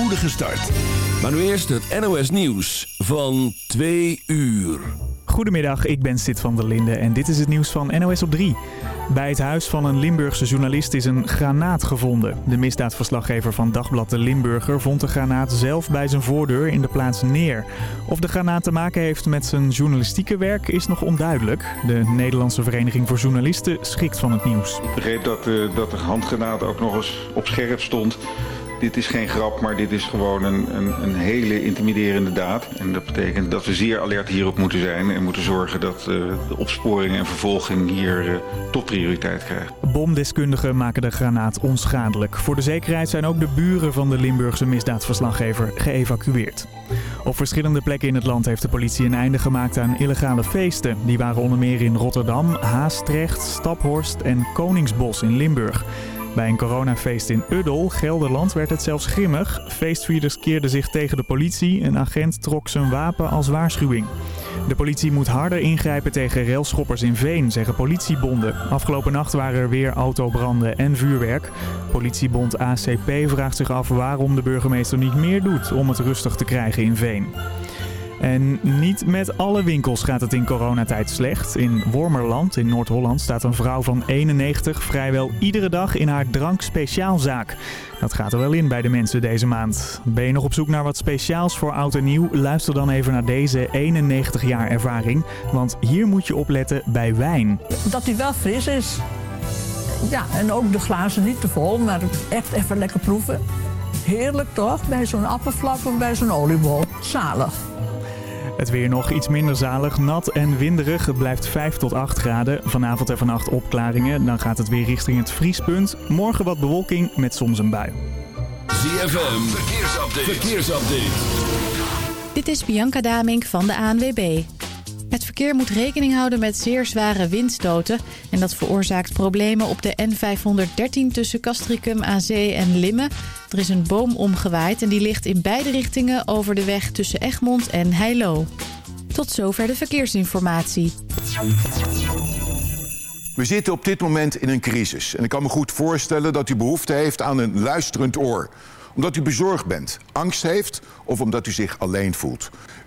spoedige start. Maar nu eerst het NOS Nieuws van 2 uur. Goedemiddag, ik ben Sid van der Linde en dit is het nieuws van NOS op 3. Bij het huis van een Limburgse journalist is een granaat gevonden. De misdaadverslaggever van Dagblad de Limburger vond de granaat zelf bij zijn voordeur in de plaats neer. Of de granaat te maken heeft met zijn journalistieke werk is nog onduidelijk. De Nederlandse Vereniging voor Journalisten schikt van het nieuws. Ik begreep dat, uh, dat de handgranaat ook nog eens op scherp stond dit is geen grap, maar dit is gewoon een, een, een, hele intimiderende daad. En dat betekent dat we zeer alert hierop moeten zijn en moeten zorgen dat uh, de opsporing en vervolging hier uh, topprioriteit krijgen. Bomdeskundigen maken de granaat onschadelijk. Voor de zekerheid zijn ook de buren van de Limburgse misdaadverslaggever geëvacueerd. Op verschillende plekken in het land heeft de politie een einde gemaakt aan illegale feesten. Die waren onder meer in Rotterdam, Haastrecht, Staphorst en Koningsbos in Limburg. Bij een coronafeest in Uddel, Gelderland, werd het zelfs grimmig. Feestvierders keerden zich tegen de politie. Een agent trok zijn wapen als waarschuwing. De politie moet harder ingrijpen tegen railschoppers in Veen, zeggen politiebonden. Afgelopen nacht waren er weer autobranden en vuurwerk. Politiebond ACP vraagt zich af waarom de burgemeester niet meer doet om het rustig te krijgen in Veen. En niet met alle winkels gaat het in coronatijd slecht. In Wormerland in Noord-Holland staat een vrouw van 91 vrijwel iedere dag in haar drankspeciaalzaak. Dat gaat er wel in bij de mensen deze maand. Ben je nog op zoek naar wat speciaals voor oud en nieuw? Luister dan even naar deze 91 jaar ervaring. Want hier moet je opletten bij wijn. Dat hij wel fris is. Ja, en ook de glazen niet te vol, maar echt even lekker proeven. Heerlijk toch? Bij zo'n appelflap of bij zo'n oliebol. Zalig. Het weer nog iets minder zalig, nat en winderig. Het blijft 5 tot 8 graden. Vanavond en vannacht opklaringen. Dan gaat het weer richting het vriespunt. Morgen wat bewolking met soms een bui. ZFM, verkeersupdate. verkeersupdate. Dit is Bianca Damink van de ANWB. Verkeer moet rekening houden met zeer zware windstoten. En dat veroorzaakt problemen op de N513 tussen Castricum aan Zee en Limmen. Er is een boom omgewaaid en die ligt in beide richtingen over de weg tussen Egmond en Heilo. Tot zover de verkeersinformatie. We zitten op dit moment in een crisis. En ik kan me goed voorstellen dat u behoefte heeft aan een luisterend oor omdat u bezorgd bent, angst heeft of omdat u zich alleen voelt.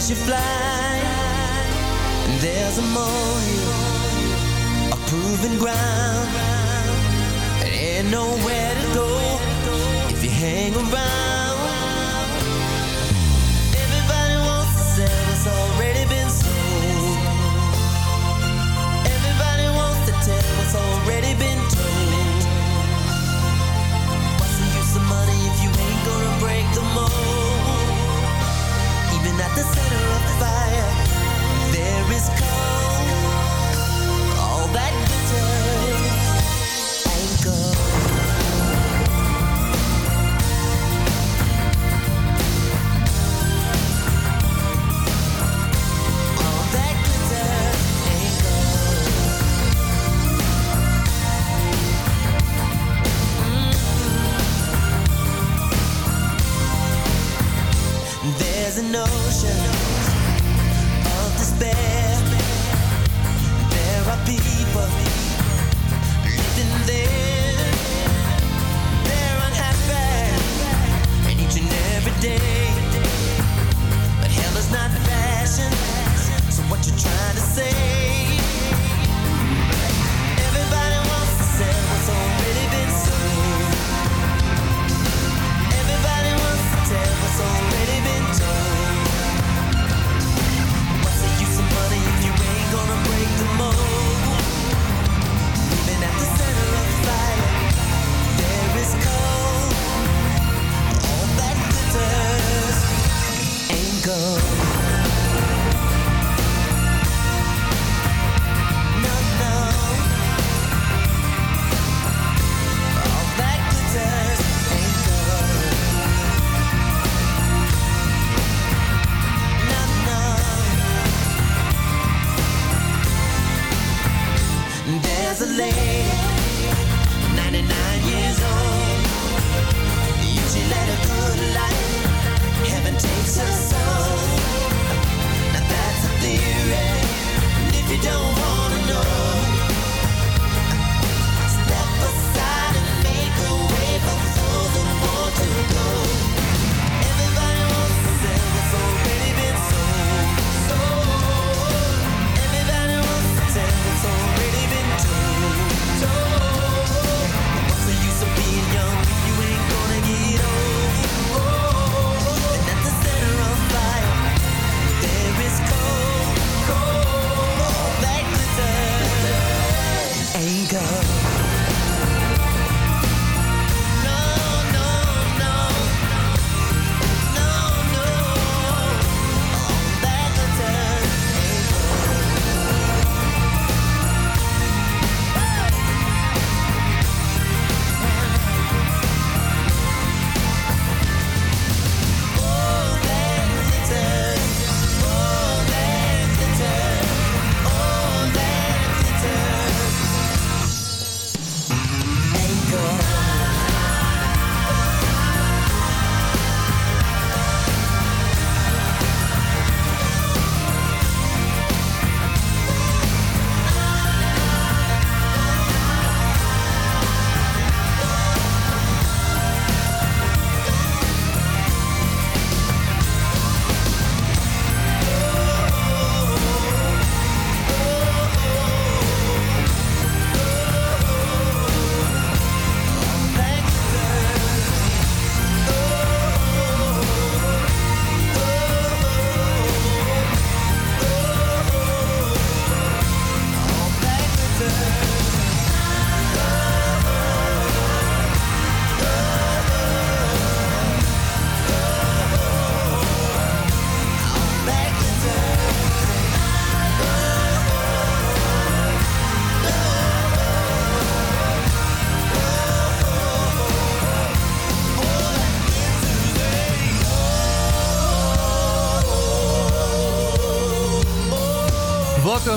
Unless you fly. And there's a molehill, a proven ground. And nowhere to go if you hang around.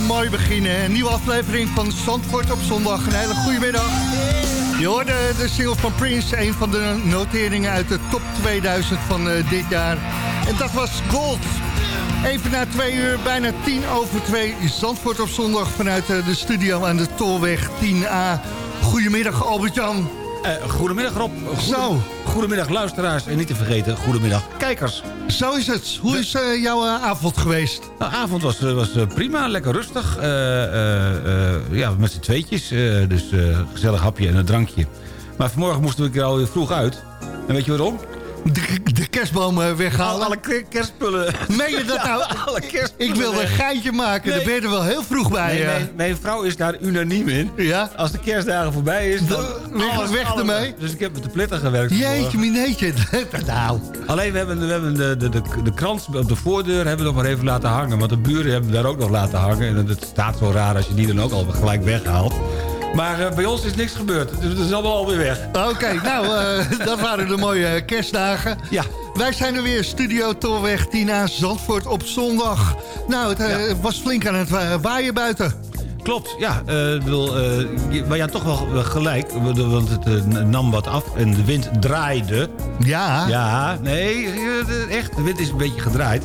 Mooi begin, hè? Een nieuwe aflevering van Zandvoort op zondag. Een hele goede middag. Je hoorde de single van Prince, een van de noteringen uit de top 2000 van eh, dit jaar. En dat was Gold. Even na twee uur, bijna tien over twee, Zandvoort op zondag... vanuit eh, de studio aan de Tolweg 10A. Goedemiddag, Albert-Jan. Eh, goedemiddag Rob. Goedem- Zo. Goedemiddag luisteraars. En niet te vergeten, goedemiddag kijkers. Zo is het. Hoe is eh, jouw eh, avond geweest? Nou, de avond was, was prima, lekker rustig. Ja, met z'n tweetjes. dus gezellig hapje en een drankje. Maar vanmorgen moesten we er alweer vroeg uit. En weet je waarom? De, de kerstboom weghalen. Alle ke- kerstspullen. Meen je dat nou? Alle kerstspullen. Ik wilde een geintje maken. Nee. Daar ben je er wel heel vroeg bij. Nee, mijn, mijn vrouw is daar unaniem in. Ja? Als de kerstdagen voorbij is, dan weg- weg ermee. Dus ik heb met de pletter gewerkt. Jeetje, mineetje. nou. Alleen we hebben, we hebben de, de, de, de krans op de voordeur hebben we nog maar even laten hangen. Want de buren hebben daar ook nog laten hangen. En het staat zo raar als je die dan ook al gelijk weghaalt. Maar eh, bij ons is niks gebeurd. Dus het is allemaal alweer weg. Oké, nou, eh, dat waren de mooie eh, kerstdagen. Ja. Wij zijn er weer, Studio Tolweg, Tina Zandvoort op zondag. Nou, het was flink aan het wa- waaien buiten. Klopt, ja. bedoel, eh, je- maar ja, toch wel gelijk. Want het nam wat af en de wind draaide. Ja, Ja, nee, echt. De wind is een beetje gedraaid.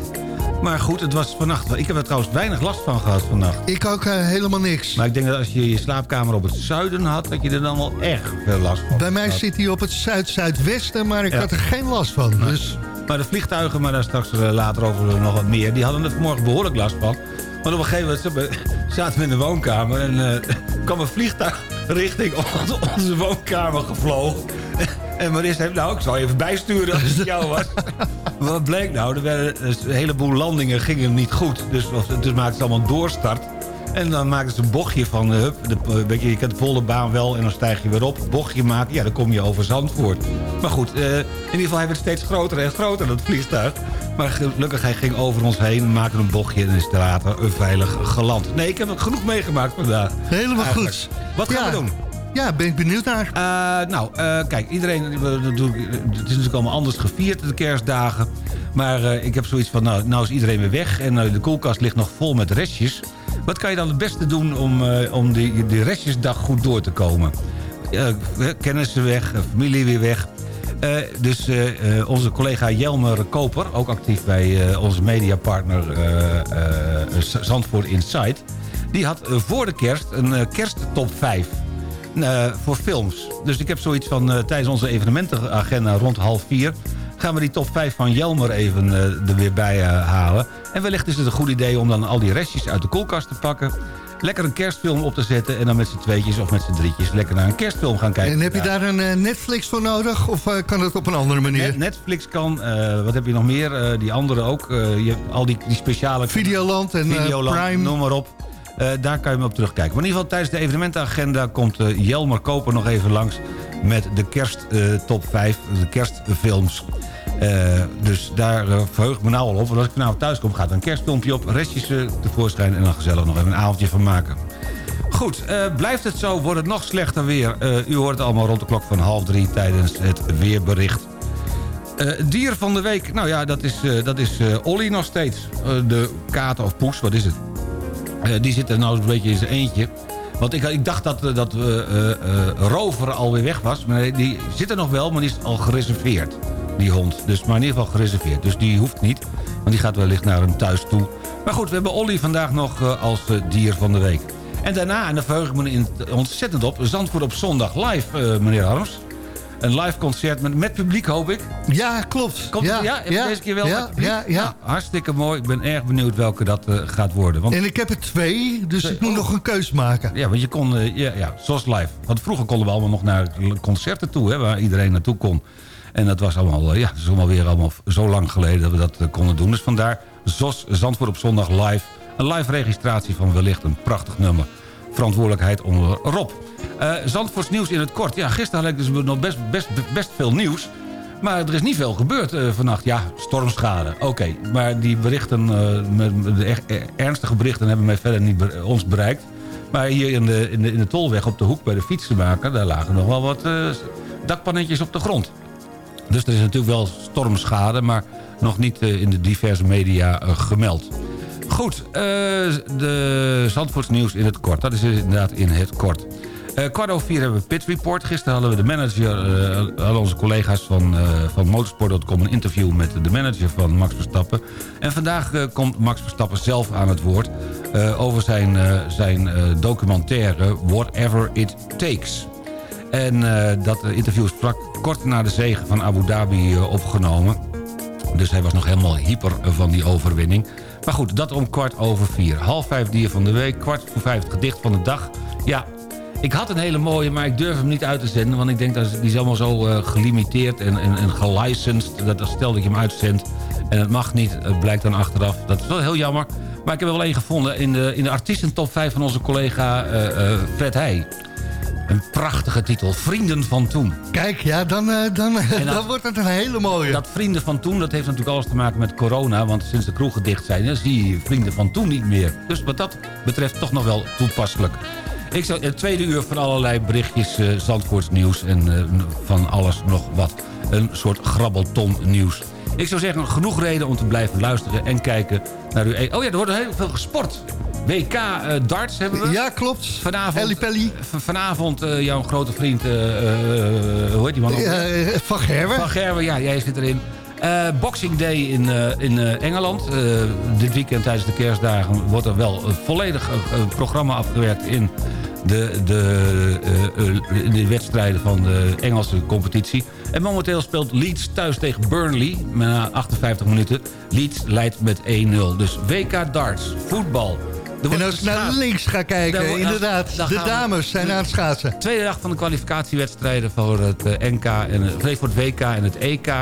Maar goed, het was vannacht... Ik heb er trouwens weinig last van gehad vannacht. Ik ook eh, helemaal niks. Maar ik denk dat als je je slaapkamer op het zuiden had... dat je er dan wel erg veel last van Bij mij had. zit hij op het zuid-zuidwesten, maar ik Ja. had er geen last van. Dus Maar de vliegtuigen, maar daar straks eh, later over nog wat meer... die hadden er vanmorgen behoorlijk last van. Want op een gegeven moment zaten we- in de woonkamer... en eh, kwam een vliegtuig richting onze woonkamer gevlogen. En Maris heeft, nou, ik zal je even bijsturen als het jou was. Wat bleek nou? Er werden dus een heleboel landingen gingen niet goed. Dus, dus maakten ze allemaal een doorstart. En dan maken ze een bochtje van, eh, hup, de, weet je, je kent de volle baan wel en dan stijg je weer op. Bochtje maken, ja, dan kom je over Zandvoort. Maar goed, eh, in ieder geval hij werd steeds groter en groter, dat vliegtuig. Maar gelukkig, hij ging over ons heen, maakte een bochtje en is later eh, veilig geland. Nee, ik heb het genoeg meegemaakt vandaag. helemaal Eigenlijk. goed. Wat gaan Ja. we doen? Ja, ben ik benieuwd naar. Eh, nou, eh, kijk, iedereen... Het is natuurlijk allemaal anders gevierd, de kerstdagen. Maar eh, ik heb zoiets van, nou, nou is iedereen weer weg... en de koelkast ligt nog vol met restjes. Wat kan je dan het beste doen om, om die, die restjesdag goed door te komen? Kennissen weg, familie weer weg... Dus onze collega Jelmer Koper, ook actief bij onze mediapartner Zandvoort Insight... die had voor de kerst een kersttop 5 eh, voor films. Dus ik heb zoiets van eh, tijdens onze evenementenagenda rond half vier... gaan we die top 5 van Jelmer even eh, er weer bij halen. En wellicht is het een goed idee om dan al die restjes uit de koelkast te pakken... lekker een kerstfilm op te zetten... en dan met z'n tweetjes of met z'n drietjes lekker naar een kerstfilm gaan kijken. En heb je daar een Netflix voor nodig? Of kan dat op een andere manier? Net- Netflix kan, wat heb je nog meer? Die andere ook. Je hebt al die, die speciale... Videoland en Videoland, Prime. noem maar op. Eh, daar kan je me op terugkijken. Maar in ieder geval tijdens de evenementenagenda komt eh, Jelmer Koper nog even langs... met de kerst eh, top 5, de kerstfilms. Dus daar eh, verheug ik me nou al op. Want als ik vanavond thuis kom, gaat een kerstfilmpje op. Restjes tevoorschijn en dan gezellig nog even een avondje van maken. Goed, blijft het zo, wordt het nog slechter weer. U hoort het allemaal rond de klok van half drie tijdens het weerbericht. Dier van de week, nou ja, dat is, dat is Olly nog steeds. De kater of poes, wat is het? Eh, die zit er nou een beetje in zijn eentje. Want ik, ik dacht dat, eh, dat eh, Rover alweer weg was. Maar die zit er nog wel, maar die is al gereserveerd. Die hond. Dus, maar in ieder geval gereserveerd. Dus die hoeft niet. Want die gaat wellicht naar hem thuis toe. Maar goed, we hebben Olly vandaag nog als dier van de week. En daarna, en daar verheug ik me ontzettend op... Zandvoort op zondag live, meneer Harms. Een live concert met, met publiek, hoop ik. Ja, klopt. Komt ja, het, ja? Deze keer wel ja, ja, ja. Nou, hartstikke mooi. Ik ben erg benieuwd welke dat eh, gaat worden. Want, En ik heb er twee, dus ik moet Oh. nog een keus maken. ja, want je kon, eh, ja, ja, zoals live. Want vroeger konden we allemaal nog naar concerten toe, hè, waar iedereen naartoe kon. En dat was allemaal, eh, ja, dat is allemaal weer allemaal zo lang geleden dat we dat konden doen. Dus vandaar ZOS Zandvoort op zondag live. Een live registratie van wellicht een prachtig nummer. Verantwoordelijkheid onder Rob. Eh Zandvoorts nieuws in het kort. Ja, gisteren had ik dus nog best, best, best veel nieuws. Maar er is niet veel gebeurd eh, vannacht. Ja, stormschade. Oké, maar die berichten, eh, met, de ernstige berichten hebben mij verder niet ons bereikt. Maar hier in de, in, de, in de tolweg op de hoek bij de fietsenmaker... daar lagen nog wel wat dakpannetjes op de grond. Dus er is natuurlijk wel stormschade, maar nog niet in de diverse media gemeld. Goed, de Zandvoorts nieuws in het kort. Dat is inderdaad in het kort. Eh kwart over vier hebben we Pit Report. Gisteren hadden we de manager, eh, hadden onze collega's van, eh van Motorsport.com... een interview met de manager van Max Verstappen. En vandaag komt Max Verstappen zelf aan het woord... over zijn, zijn documentaire Whatever It Takes. En dat interview is vlak kort na de zege van Abu Dhabi opgenomen. Dus hij was nog helemaal hyper van die overwinning. Maar goed, dat om kwart over vier. Half vijf dier van de week, kwart voor vijf het gedicht van de dag. Ja, ik had een hele mooie, maar ik durf hem niet uit te zenden... want ik denk dat die is allemaal zo eh, gelimiteerd en, en, en gelicensed... dat als stel dat je hem uitzendt en het mag niet, het blijkt dan achteraf. Dat is wel heel jammer. Maar ik heb er wel één gevonden in de, in de artiestentop 5 van onze collega eh, Fred Heij. Een prachtige titel, Vrienden van Toen. Kijk, ja, dan, dan, dat- dan wordt het een hele mooie. Dat vrienden van toen, dat heeft natuurlijk alles te maken met corona. Want sinds de kroegen dicht zijn, dan zie je vrienden van toen niet meer. Dus wat dat betreft toch nog wel toepasselijk. Ik zou het tweede uur van allerlei berichtjes, eh Zandvoorts nieuws en eh, van alles nog wat. Een soort grabbelton nieuws. Ik zou zeggen, genoeg reden om te blijven luisteren en kijken naar uw... e- Oh ja, er wordt heel veel gesport. WK eh, darts hebben we. Ja, klopt. Vanavond, Ellie Pelly. v- vanavond eh, jouw grote vriend, eh, eh, hoe heet die man? ook? Eh, van Gerwen. Van Gerwen, ja, jij zit erin. Eh, Boxing Day in, eh, in eh, Engeland. Dit weekend tijdens de kerstdagen wordt er wel een volledig programma afgewerkt in de, de, de wedstrijden van de Engelse competitie. En momenteel speelt Leeds thuis tegen Burnley na 58 minuten. Leeds leidt met 1-0. Dus WK darts, voetbal. En als ik naar links ga kijken, inderdaad, dan de dames zijn aan het schaatsen. Tweede dag van de kwalificatiewedstrijden voor het NK en het, voor het WK en het EK.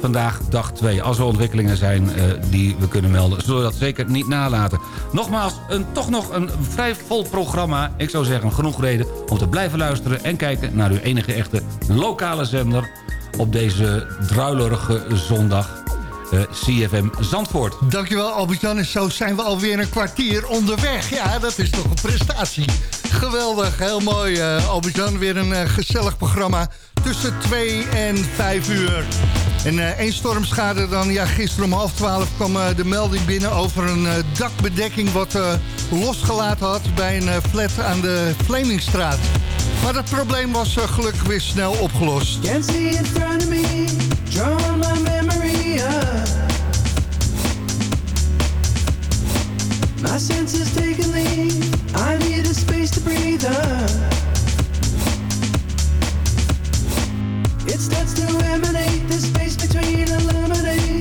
Vandaag dag 2. Als er ontwikkelingen zijn eh, die we kunnen melden, zullen we dat zeker niet nalaten. Nogmaals, een, toch nog een vrij vol programma. Ik zou zeggen, genoeg reden om te blijven luisteren... en kijken naar uw enige echte lokale zender... op deze druilerige zondag, eh, CFM Zandvoort. Dankjewel Albert-Jan. En zo zijn we alweer een kwartier onderweg. Ja, dat is toch een prestatie. Geweldig, heel mooi eh, Albert-Jan. Weer een eh, gezellig programma tussen 2 en 5 uur. En eh, één stormschade dan. Ja, gisteren om half 12 kwam eh, de melding binnen over een eh, dakbedekking... wat eh, losgelaten had bij een flat aan de Vlemingstraat. Maar dat probleem was eh, gelukkig weer snel opgelost. Can't see in front of me, drawing my memory My senses taking lead, I need a space to breathe up. It starts to emanate, the space between illuminates.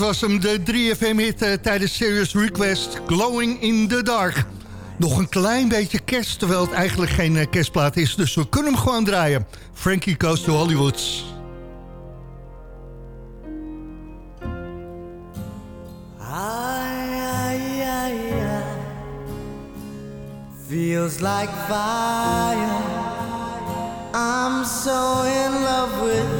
Was hem, de 3FM-hit eh, tijdens Serious Request, Glowing in the Dark. Nog een klein beetje kerst, terwijl het eigenlijk geen eh, kerstplaat is. Dus we kunnen hem gewoon draaien. Frankie Goes to Hollywood. Feels like fire. I'm so in love with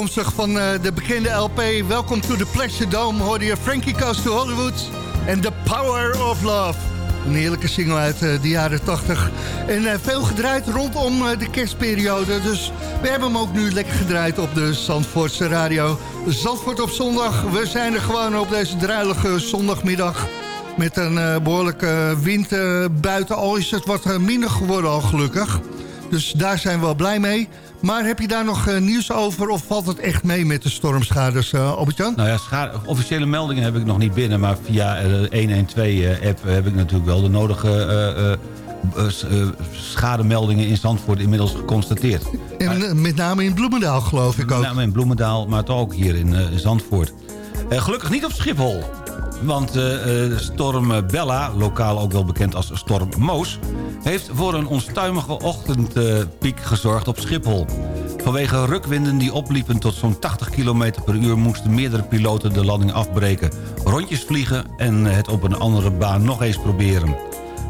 Afkomstig van eh, de bekende LP Welcome to the Pleasure Dome... hoorde je Frankie Goes to Hollywood en The Power of Love. Een heerlijke single uit eh, de jaren 80. En eh, veel gedraaid rondom de kerstperiode. Dus we hebben hem ook nu lekker gedraaid op de Zandvoortse radio. Zandvoort op zondag. We zijn er gewoon op deze druilige zondagmiddag. Met een eh, behoorlijke wind buiten. Al is het wat minder geworden al gelukkig. Dus daar zijn we wel blij mee. Maar heb je daar nog eh, nieuws over of valt het echt mee met de stormschades, eh Albert-Jan? Nou ja, schade- officiële meldingen heb ik nog niet binnen... maar via eh, de 112-app heb ik natuurlijk wel de nodige eh, eh, eh, eh, schademeldingen in Zandvoort inmiddels geconstateerd. En eh, met name in Bloemendaal geloof ik ook. Met name in Bloemendaal, maar toch ook hier in eh, Zandvoort. Eh, gelukkig niet op Schiphol. Want eh, eh, storm eh, Bella, lokaal ook wel bekend als storm Moos... heeft voor een onstuimige ochtendpiek gezorgd op Schiphol. Vanwege rukwinden die opliepen tot zo'n 80 km per uur... moesten meerdere piloten de landing afbreken. Rondjes vliegen en het op een andere baan nog eens proberen.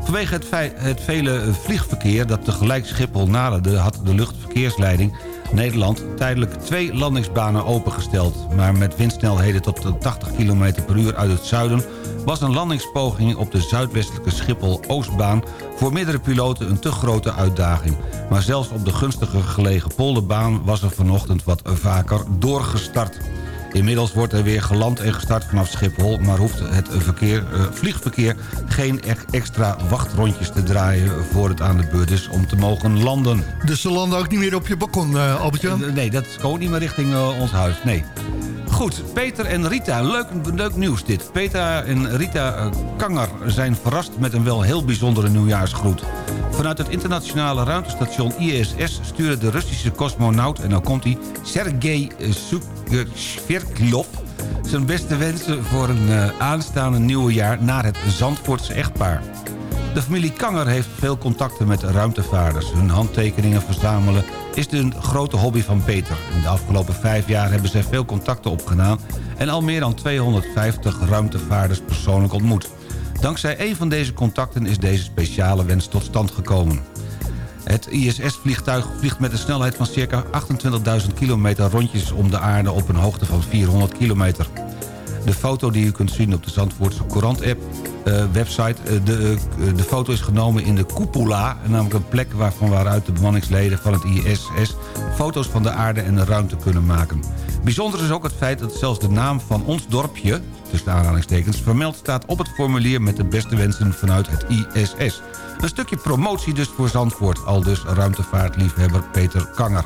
Vanwege het, het vele vliegverkeer dat tegelijk Schiphol naderde... had de luchtverkeersleiding Nederland tijdelijk twee landingsbanen opengesteld. Maar met windsnelheden tot de 80 km per uur uit het zuiden... was een landingspoging op de zuidwestelijke Schiphol-Oostbaan... voor meerdere piloten een te grote uitdaging. Maar zelfs op de gunstiger gelegen polderbaan was er vanochtend wat vaker doorgestart. Inmiddels wordt er weer geland en gestart vanaf Schiphol... maar hoeft het verkeer, eh, vliegverkeer geen e- extra wachtrondjes te draaien... voor het aan de beurt is om te mogen landen. Dus ze landen ook niet meer op je balkon, Albert-Jan? Eh, Nee, dat is gewoon niet meer richting eh, ons huis, nee. Goed, Peter en Rita, leuk, leuk nieuws dit. Peter en Rita eh, Kanger zijn verrast met een wel heel bijzondere nieuwjaarsgroet. Vanuit het internationale ruimtestation ISS stuurde de Russische cosmonaut... en nou komt hij, Sergei Sverklov... zijn beste wensen voor een eh, aanstaande nieuwe jaar... naar het Zandvoortse echtpaar. De familie Kanger heeft veel contacten met ruimtevaarders. Hun handtekeningen verzamelen is de grote hobby van Peter. In de afgelopen vijf jaar hebben zij veel contacten opgedaan... en al meer dan 250 ruimtevaarders persoonlijk ontmoet. Dankzij een van deze contacten is deze speciale wens tot stand gekomen. Het ISS-vliegtuig vliegt met een snelheid van circa 28.000 kilometer rondjes om de aarde op een hoogte van 400 kilometer. De foto die u kunt zien op de Zandvoortse Courant-app eh, website. eh, de, eh, de foto is genomen in de Cupola, namelijk een plek waarvan waaruit de bemanningsleden van het ISS foto's van de aarde en de ruimte kunnen maken. Bijzonder is ook het feit dat zelfs de naam van ons dorpje, tussen aanhalingstekens, vermeld staat op het formulier met de beste wensen vanuit het ISS. Een stukje promotie dus voor Zandvoort, al dus ruimtevaartliefhebber Peter Kanger.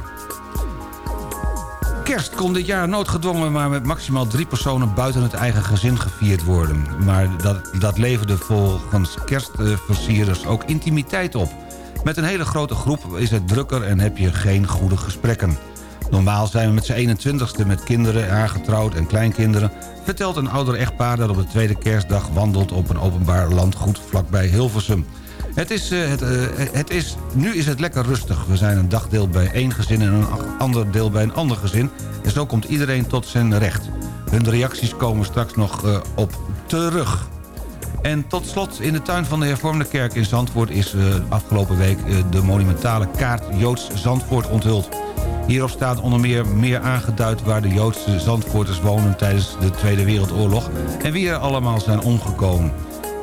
Kerst kon dit jaar noodgedwongen maar met maximaal drie personen buiten het eigen gezin gevierd worden. Maar dat, dat leverde volgens kerstversierders ook intimiteit op. Met een hele grote groep is het drukker en heb je geen goede gesprekken. Normaal zijn we met z'n 21ste met kinderen, aangetrouwd en kleinkinderen... vertelt een ouder echtpaar dat op de tweede kerstdag wandelt op een openbaar landgoed vlakbij Hilversum. Het is, eh, het, eh, het is, nu is het lekker rustig. We zijn een dagdeel bij één gezin en een ander deel bij een ander gezin. En zo komt iedereen tot zijn recht. Hun reacties komen straks nog eh, op terug. En tot slot, in de tuin van de hervormde kerk in Zandvoort... is afgelopen week de monumentale kaart Joods Zandvoort onthuld. Hierop staat onder meer meer aangeduid... waar de Joodse Zandvoorters wonen tijdens de Tweede Wereldoorlog... en wie er allemaal zijn omgekomen.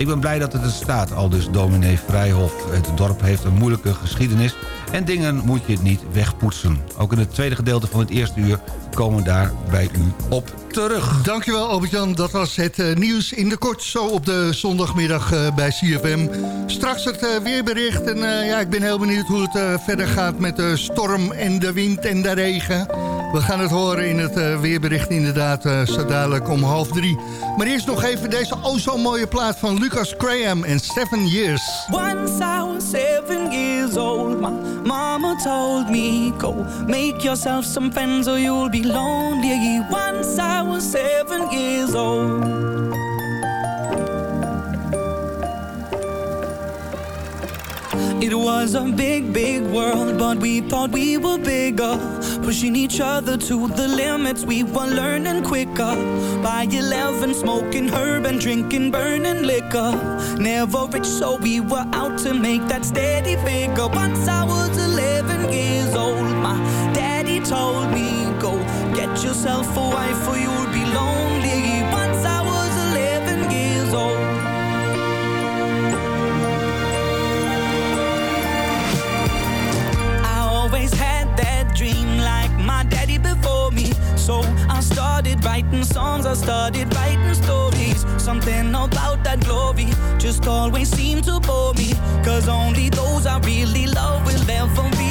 Ik ben blij dat het er staat, al dus dominee Vrijhof. Het dorp heeft een moeilijke geschiedenis... en dingen moet je niet wegpoetsen. Ook in het tweede gedeelte van het eerste uur komen we daar bij u op terug. Dankjewel Albert-Jan, dat was het eh, nieuws in de kort zo op de zondagmiddag eh, bij CFM. Straks het eh, weerbericht en ja, ik ben heel benieuwd hoe het verder gaat met de storm en de wind en de regen. We gaan het horen in het weerbericht inderdaad eh, zo dadelijk om half drie. Maar eerst nog even deze oh zo mooie plaat van Lucas Graham en Seven Years. Once I was seven years old, my mama told me, Go make yourself some friends or you'll be lonely. Once I was seven years old. It was a big, big world, but we thought we were bigger. Pushing each other to the limits, we were learning quicker. By 11, smoking herb and drinking burning liquor. Never rich, so we were out to make that steady figure. Once I was yourself a wife or you'll be lonely. Once I was 11 years old. I always had that dream like my daddy before me. So I started writing songs, I started writing stories. Something about that glory just always seemed to bore me. Cause only those I really love will ever really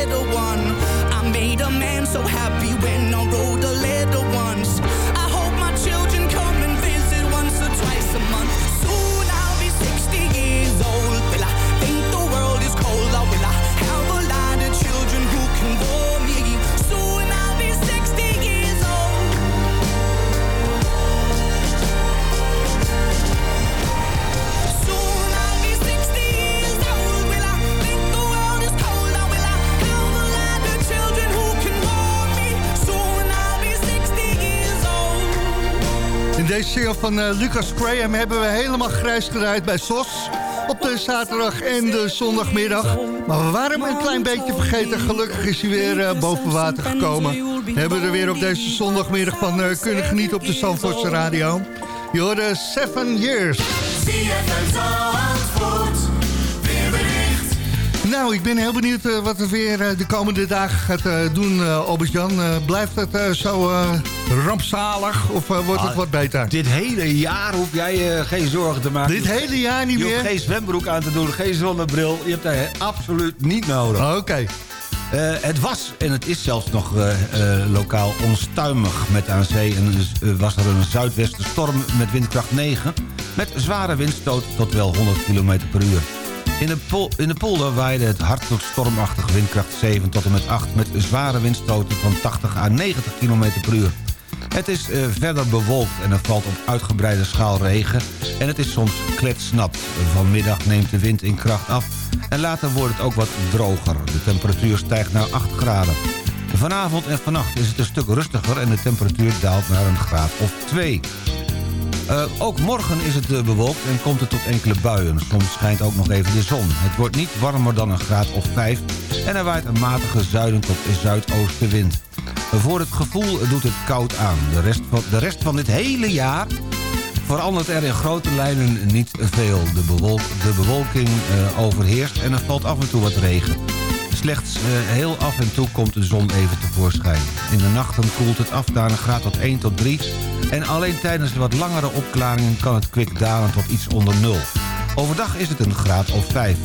deze single van eh, Lucas Graham hebben we helemaal grijs gedraaid bij SOS. Op de zaterdag en de zondagmiddag. Maar we waren hem een klein beetje vergeten. Gelukkig is hij weer eh, boven water gekomen. Hebben we er weer op deze zondagmiddag van eh, kunnen genieten op de Zandvoortse radio. Je hoorde Seven Years. Nou, ik ben heel benieuwd eh, wat het weer eh, de komende dagen gaat eh, doen, Albert-Jan. Blijft het zo rampzalig of wordt het Ah, wat beter? Dit hele jaar hoef jij geen zorgen te maken. Dit hele jaar niet je meer? hoeft geen zwembroek aan te doen, geen zonnebril. Je hebt dat absoluut niet nodig. Oké. Het was, en het is zelfs nog lokaal onstuimig met aan zee. En eh, was er een zuidwestenstorm met windkracht 9... met zware windstoot tot wel 100 km per uur. In de, in de polder waaide het hard tot stormachtig windkracht 7 tot en met 8... met zware windstoten van 80 à 90 km per uur. Het is eh, verder bewolkt en er valt op uitgebreide schaal regen... en het is soms kletsnat. Vanmiddag neemt de wind in kracht af en later wordt het ook wat droger. De temperatuur stijgt naar 8 graden. Vanavond en vannacht is het een stuk rustiger en de temperatuur daalt naar een graad of 2. Eh, ook morgen is het eh, bewolkt en komt het tot enkele buien. Soms schijnt ook nog even de zon. Het wordt niet warmer dan een graad of 5 en er waait een matige zuiden tot zuidoostenwind. Voor het gevoel doet het koud aan. De rest van, de rest van dit hele jaar verandert er in grote lijnen niet veel. De, bewolk, de bewolking eh, overheerst en er valt af en toe wat regen. Slechts eh, heel af en toe komt de zon even tevoorschijn. In de nachten koelt het af naar een graad tot 1 tot 3... en alleen tijdens de wat langere opklaringen kan het kwik dalen tot iets onder 0. Overdag is het een graad of 5.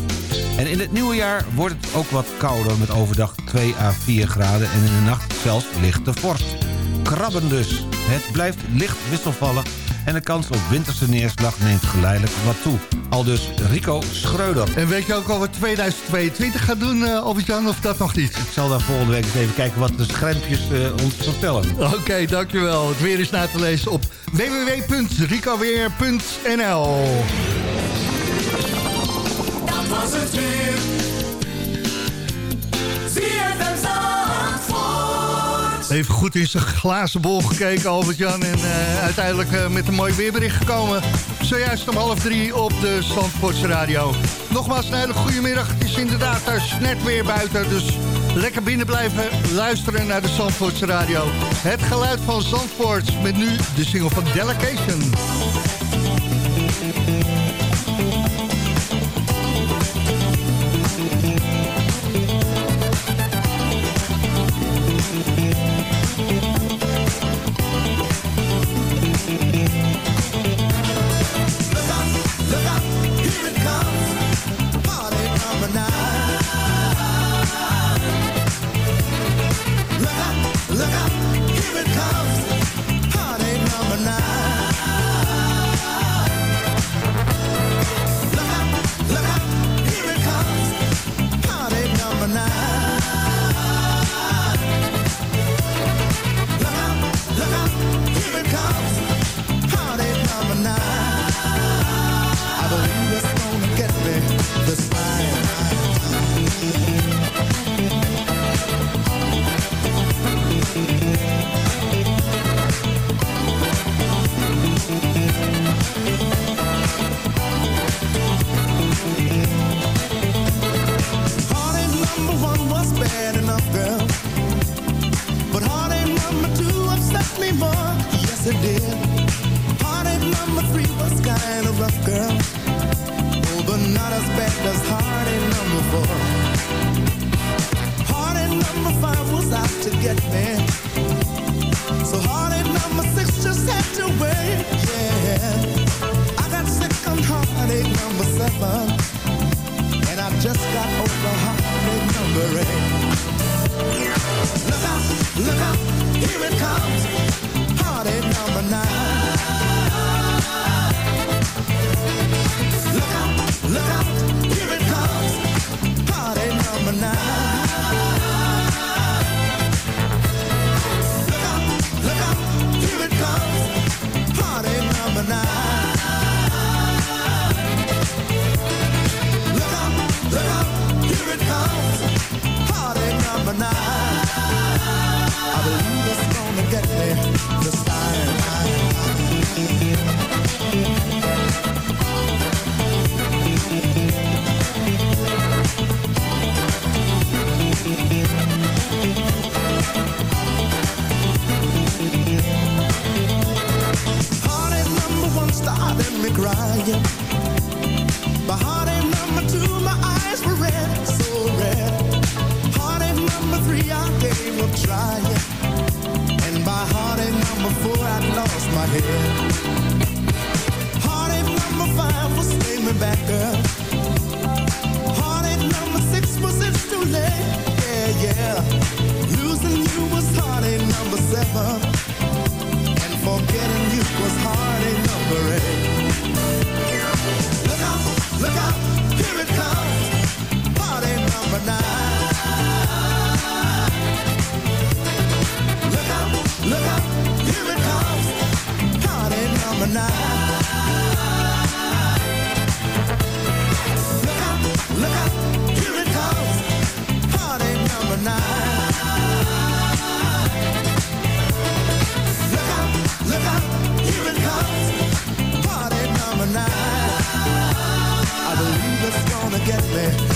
En in het nieuwe jaar wordt het ook wat kouder met overdag 2 à 4 graden... en in de nacht zelfs lichte vorst. Krabben dus. Het blijft licht wisselvallig en de kans op winterse neerslag neemt geleidelijk wat toe. Al dus Rico Schreuder. En weet je ook al wat 2022 gaat doen, eh Albert-Jan, of dat nog niet? Ik zal daar volgende week eens even kijken wat de schermpjes eh, ons vertellen. Oké, dankjewel. Het weer is na te lezen op www.ricoweer.nl Dat was het weer. Even goed in zijn glazen bol gekeken, Albert-Jan. En eh, uiteindelijk eh, met een mooi weerbericht gekomen. Zojuist om half drie op de Zandvoortse Radio. Nogmaals een hele goede middag. Het is inderdaad eh, net weer buiten, dus lekker binnen blijven luisteren naar de Zandvoortse Radio. Het geluid van Zandvoort met nu de single van Delegation. get me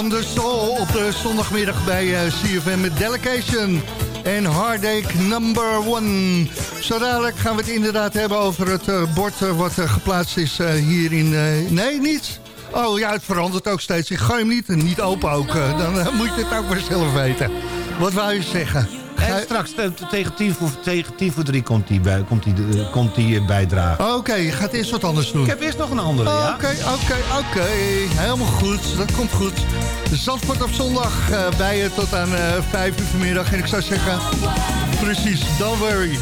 van de dus op de zondagmiddag bij eh, CFM met Delegation. En Heartache number one. Zo dadelijk gaan we het inderdaad hebben over het eh, bord eh, wat geplaatst is hier in... Nee, niet. Oh ja, het verandert ook steeds. Ik ga hem niet niet open ook. Dan moet je het ook maar zelf weten. Wat wou je zeggen? En straks tegen tien voor, tegen tien voor drie komt die, bij, komt die, komt die bijdrage. Oké, je gaat eerst wat anders doen. Ik heb eerst nog een andere, Oké, oké, oké. Helemaal goed, dat komt goed. Zandvoort op zondag eh, bij je tot aan eh, 5 uur vanmiddag. En ik zou zeggen, precies, don't worry.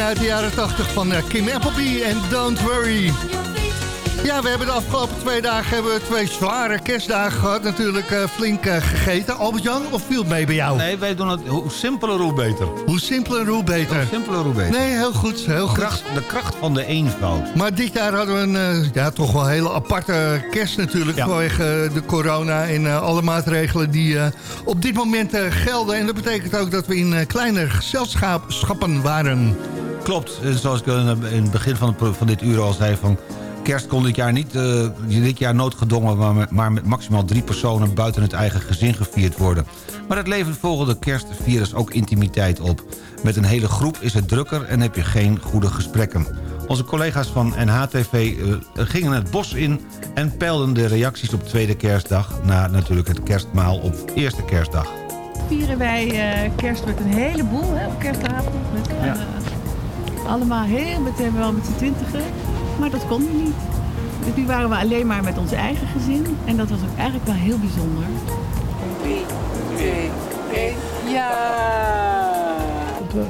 Uit de jaren 80 van eh, Kim Appleby en Don't Worry. Ja, we hebben de afgelopen twee dagen hebben we twee zware kerstdagen gehad. Natuurlijk eh, flink eh, gegeten. Albert-Jan, of viel het mee bij jou? Nee, wij doen het hoe simpeler, hoe beter. Hoe simpeler, hoe beter. Hoe simpeler, hoe beter. Nee, heel goed. Heel goed. Kracht, de kracht van de eenvoud. Maar dit jaar hadden we een ja, toch wel hele aparte kerst natuurlijk... Ja. vanwege de corona en alle maatregelen die op dit moment gelden. En dat betekent ook dat we in kleine gezelschappen waren. Klopt, zoals ik in het begin van, van dit uur al zei... van kerst kon dit jaar niet eh, dit jaar noodgedwongen... Maar met, maar met maximaal drie personen buiten het eigen gezin gevierd worden. Maar het levert volgende kerstvirus ook intimiteit op. Met een hele groep is het drukker en heb je geen goede gesprekken. Onze collega's van NHTV eh, gingen het bos in... en peilden de reacties op tweede kerstdag... na natuurlijk het kerstmaal op eerste kerstdag. vieren wij eh, kerst met een heleboel hè, op kerstavond. Met, eh, allemaal heel, met, wel met z'n twintigen. Maar dat kon nu niet. Dus nu waren we alleen maar met ons eigen gezin. En dat was ook eigenlijk wel heel bijzonder.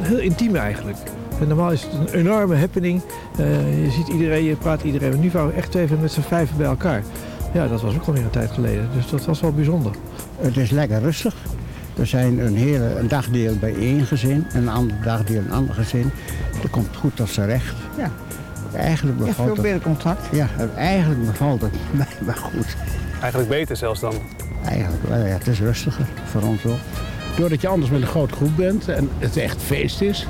Heel intiem eigenlijk. En normaal is het een enorme happening. Eh, je ziet iedereen, je praat iedereen. Nu waren we echt even met z'n vijven bij elkaar. Ja, dat was ook alweer een tijd geleden. Dus dat was wel bijzonder. Het is lekker rustig. Er zijn een, hele, een dagdeel bij één gezin en een ander dagdeel een ander gezin. Dat komt goed tot zijn recht. Ja, eigenlijk Ja, bevalt veel het. meer contact. Ja, eigenlijk bevalt het mij wel goed. Eigenlijk beter zelfs dan. Eigenlijk wel, ja, het is rustiger voor ons ook. Doordat je anders met een grote groep bent en het echt feest is,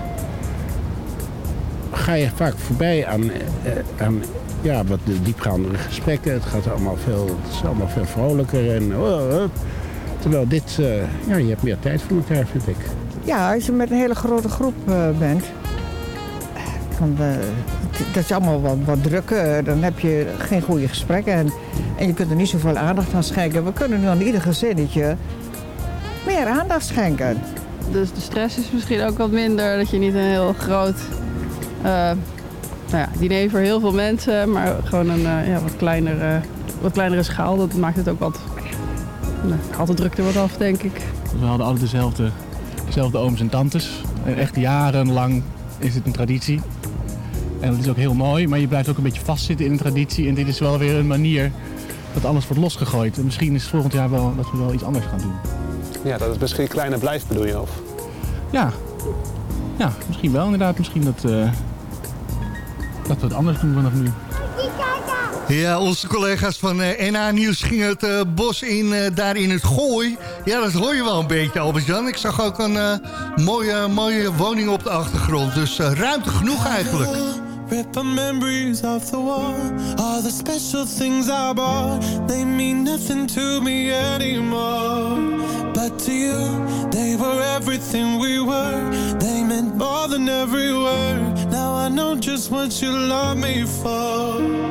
ga je vaak voorbij aan, eh, aan ja, wat diepgaandere gesprekken. Het, gaat allemaal veel, het is allemaal veel vrolijker. En, oh, oh. Terwijl dit, eh, ja, je hebt meer tijd voor elkaar, vind ik. Ja, als je met een hele grote groep eh, bent, dan, eh, dat is allemaal wat, wat druk. eh, dan heb je geen goede gesprekken en, en je kunt er niet zoveel aandacht aan schenken. We kunnen nu aan ieder gezinnetje meer aandacht schenken. Dus de stress is misschien ook wat minder. Dat je niet een heel groot eh, nou ja, diner voor heel veel mensen, maar gewoon een eh, ja, wat, kleinere, wat kleinere schaal. Dat maakt het ook wat. Nou, de drukte wat af, denk ik. We hadden altijd dezelfde, dezelfde ooms en tantes. En echt jarenlang is het een traditie. En dat is ook heel mooi, maar je blijft ook een beetje vastzitten in een traditie. En dit is wel weer een manier dat alles wordt losgegooid. En misschien is het volgend jaar wel dat we wel iets anders gaan doen. Ja, dat het misschien kleiner blijft bedoel je? Of? Ja, ja misschien wel inderdaad. Misschien dat, eh, dat we het anders doen vanaf nu. Ja, onze collega's van eh NA Nieuws gingen het eh, bos in, eh, daar in het Gooi. Ja, dat hoor je wel een beetje, Albert-Jan. Ik zag ook een eh, mooie, mooie woning op de achtergrond. Dus eh, ruimte genoeg eigenlijk. Rip memories of the war All the special things I bought They mean nothing to me anymore But to you They were everything we were They meant more than every Now I know just what you love me for.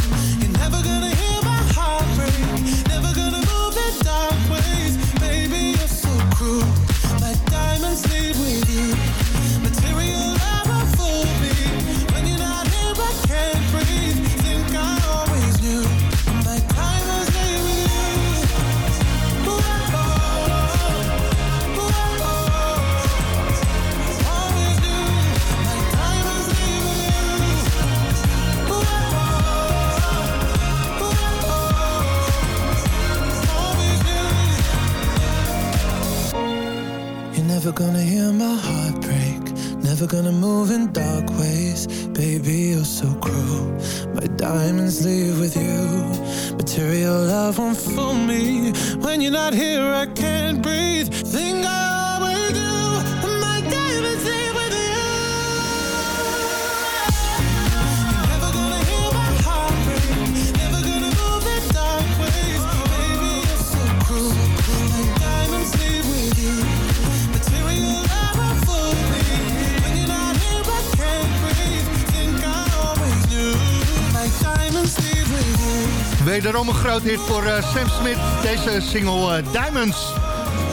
Hit voor eh, Sam Smith, deze single eh, Diamonds.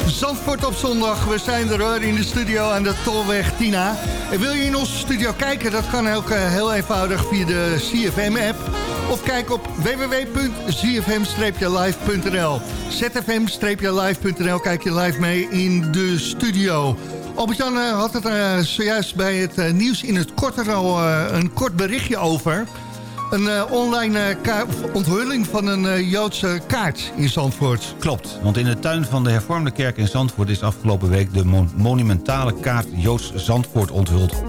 Zandvoort op zondag, we zijn er in de studio aan de Tolweg Tina. En wil je in onze studio kijken, dat kan ook eh, heel eenvoudig via de CFM-app. Of kijk op www.zfm-live.nl zfm-live.nl, kijk je live mee in de studio. Albert-Jan had het eh, zojuist bij het nieuws in het kort al een kort berichtje over... Een eh, online eh, onthulling van een eh, Joodse kaart in Zandvoort. Klopt, want in de tuin van de hervormde kerk in Zandvoort... is afgelopen week de mon- monumentale kaart Joods Zandvoort onthuld.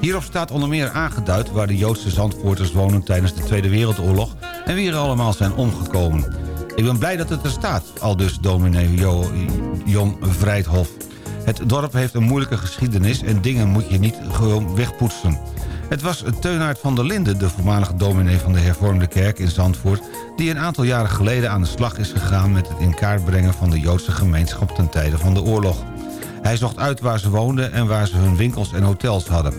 Hierop staat onder meer aangeduid waar de Joodse Zandvoorters wonen... tijdens de Tweede Wereldoorlog en wie er allemaal zijn omgekomen. Ik ben blij dat het er staat, al dus dominee jo Jon Vrijthof. Het dorp heeft een moeilijke geschiedenis en dingen moet je niet gewoon wegpoetsen. Het was Teunaert van der Linden, de voormalige dominee van de hervormde kerk in Zandvoort... die een aantal jaren geleden aan de slag is gegaan met het in kaart brengen van de Joodse gemeenschap ten tijde van de oorlog. Hij zocht uit waar ze woonden en waar ze hun winkels en hotels hadden.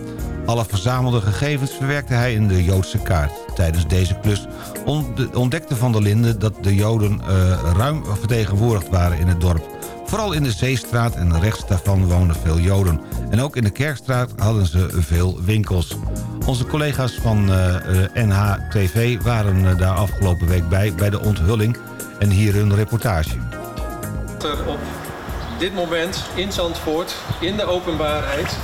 Alle verzamelde gegevens verwerkte hij in de Joodse kaart. Tijdens deze klus ont- ontdekte Van der Linden dat de Joden eh, ruim vertegenwoordigd waren in het dorp. Vooral in de Zeestraat en rechts daarvan woonden veel Joden. En ook in de Kerkstraat hadden ze veel winkels. Onze collega's van eh, eh, NHTV waren eh, daar afgelopen week bij... bij de onthulling en hier hun reportage. op dit moment in Zandvoort, in de openbaarheid,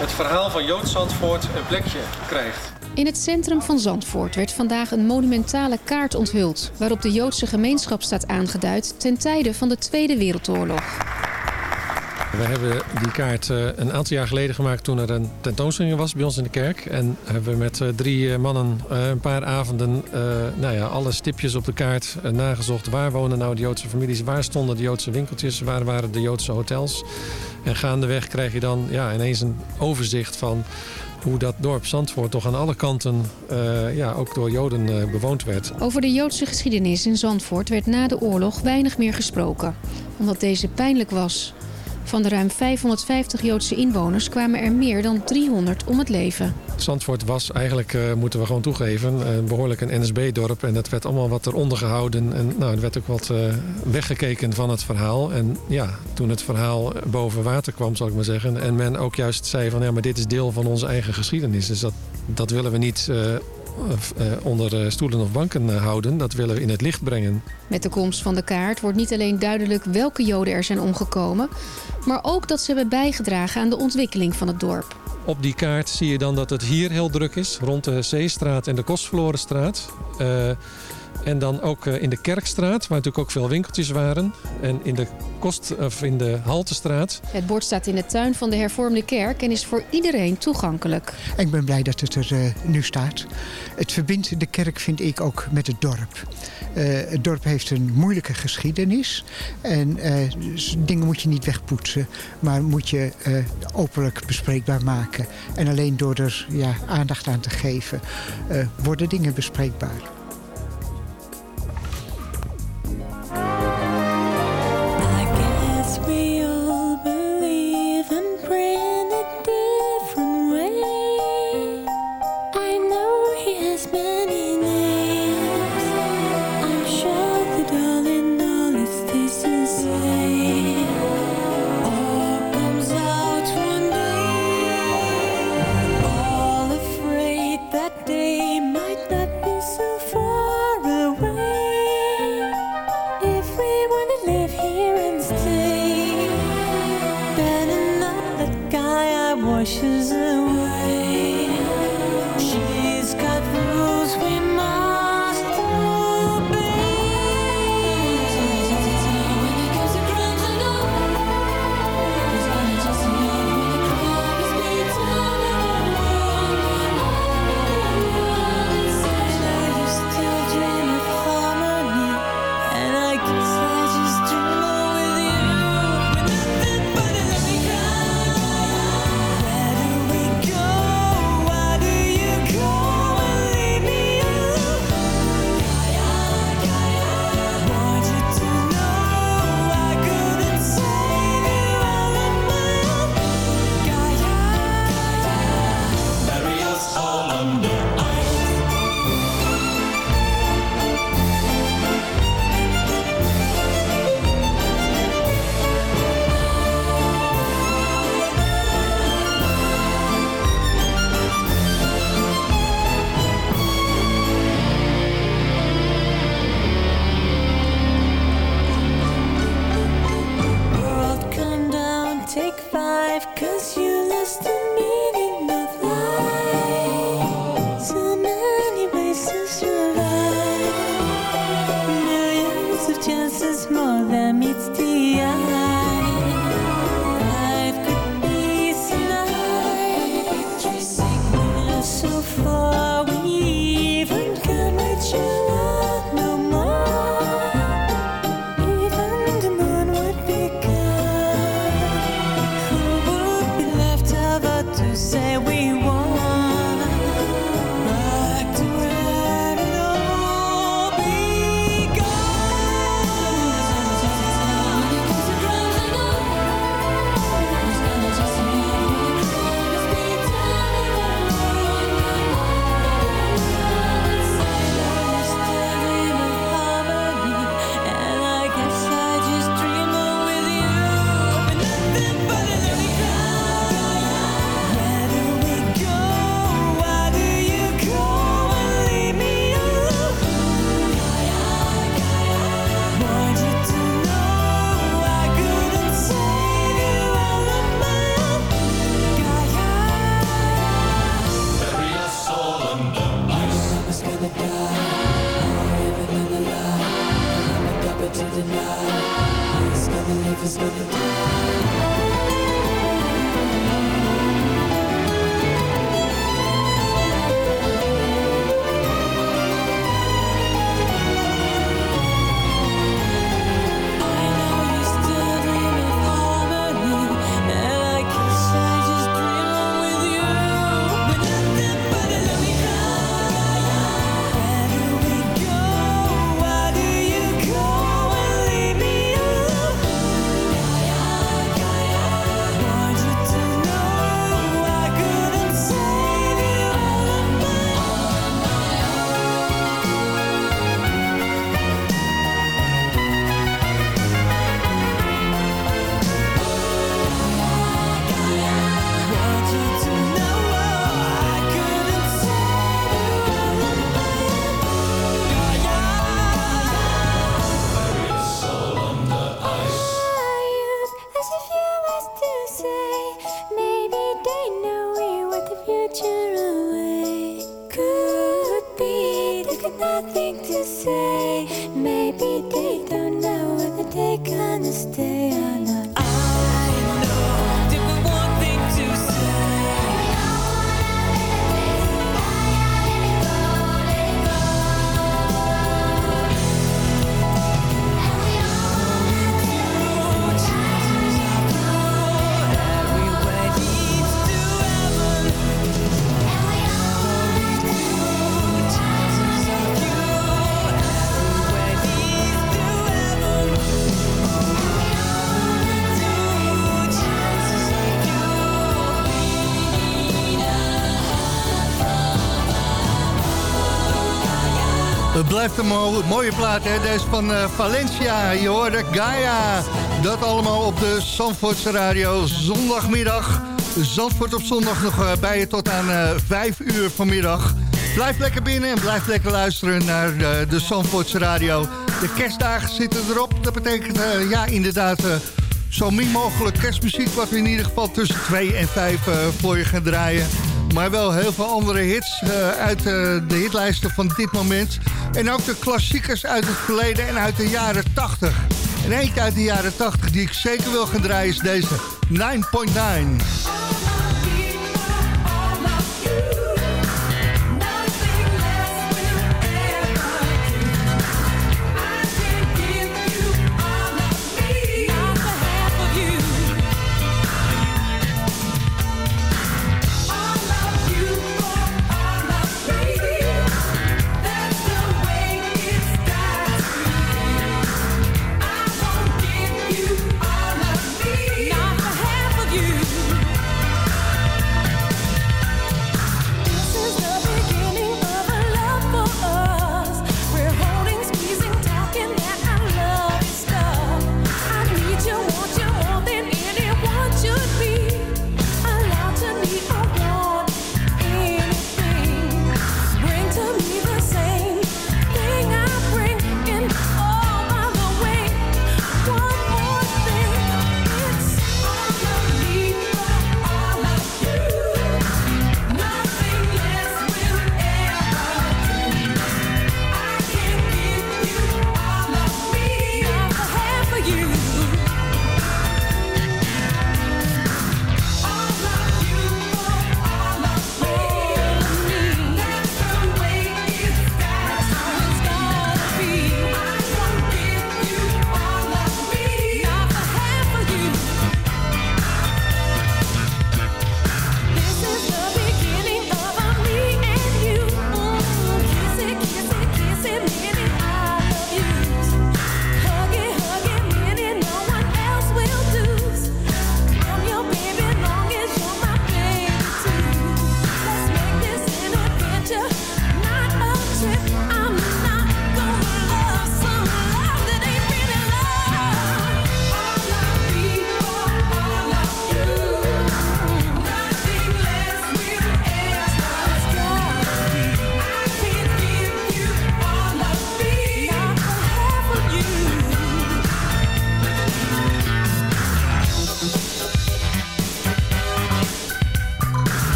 het verhaal van Jood Zandvoort een plekje krijgt. In het centrum van Zandvoort werd vandaag een monumentale kaart onthuld... waarop de Joodse gemeenschap staat aangeduid ten tijde van de Tweede Wereldoorlog. We hebben die kaart eh, een aantal jaar geleden gemaakt toen er een tentoonstelling was bij ons in de kerk. En hebben we met eh, drie eh, mannen een paar avonden nou ja, alle stipjes op de kaart nagezocht. Waar wonen nou de Joodse families? Waar stonden de Joodse winkeltjes? Waar waren de Joodse hotels? En gaandeweg krijg je dan ja, ineens een overzicht van hoe dat dorp Zandvoort toch aan alle kanten eh, ja, ook door Joden eh, bewoond werd. Over de Joodse geschiedenis in Zandvoort werd na de oorlog weinig meer gesproken. Omdat deze pijnlijk was. Van de ruim 550 Joodse inwoners kwamen er meer dan 300 om het leven. Zandvoort was eigenlijk, eh, moeten we gewoon toegeven, eh, behoorlijk een NSB-dorp. En dat werd allemaal wat eronder gehouden. En nou, er werd ook wat eh, weggekeken van het verhaal. En ja, toen het verhaal boven water kwam, zal ik maar zeggen. En men ook juist zei van, ja, maar dit is deel van onze eigen geschiedenis. Dus dat, dat willen we niet onder stoelen of banken houden. Dat willen we in het licht brengen. Met de komst van de kaart wordt niet alleen duidelijk welke Joden er zijn omgekomen... maar ook dat ze hebben bijgedragen aan de ontwikkeling van het dorp. Op die kaart zie je dan dat het hier heel druk is, rond de Zeestraat en de Kostverlorenstraat. Eh, en dan ook eh, in de Kerkstraat, waar natuurlijk ook veel winkeltjes waren. En in de, Kost, of in de Haltestraat. Het bord staat in de tuin van de hervormde kerk en is voor iedereen toegankelijk. Ik ben blij dat het er eh, nu staat. Het verbindt de kerk, vind ik, ook met het dorp. Eh, het dorp heeft een moeilijke geschiedenis. En dingen moet je niet wegpoetsen, maar moet je eh, openlijk bespreekbaar maken. En alleen door er ja, aandacht aan te geven, eh, worden dingen bespreekbaar. Blijft een mo- mooie plaat, hè? Deze van eh, Valencia. Je hoorde Gaia. Dat allemaal op de Zandvoortse radio. Zondagmiddag. Zandvoort op zondag nog eh, bij je tot aan eh 5 uur vanmiddag. Blijf lekker binnen en blijf lekker luisteren naar de, Zandvoortse radio. De kerstdagen zitten erop. Dat betekent, eh, ja, inderdaad... eh, zo min mogelijk kerstmuziek... wat we in ieder geval tussen 2 en 5 eh, voor je gaan draaien. Maar wel heel veel andere hits eh, uit eh, de hitlijsten van dit moment. En ook de klassiekers uit het verleden en uit de jaren 80. En eentje uit de jaren 80 die ik zeker wil gaan draaien is deze 9.9.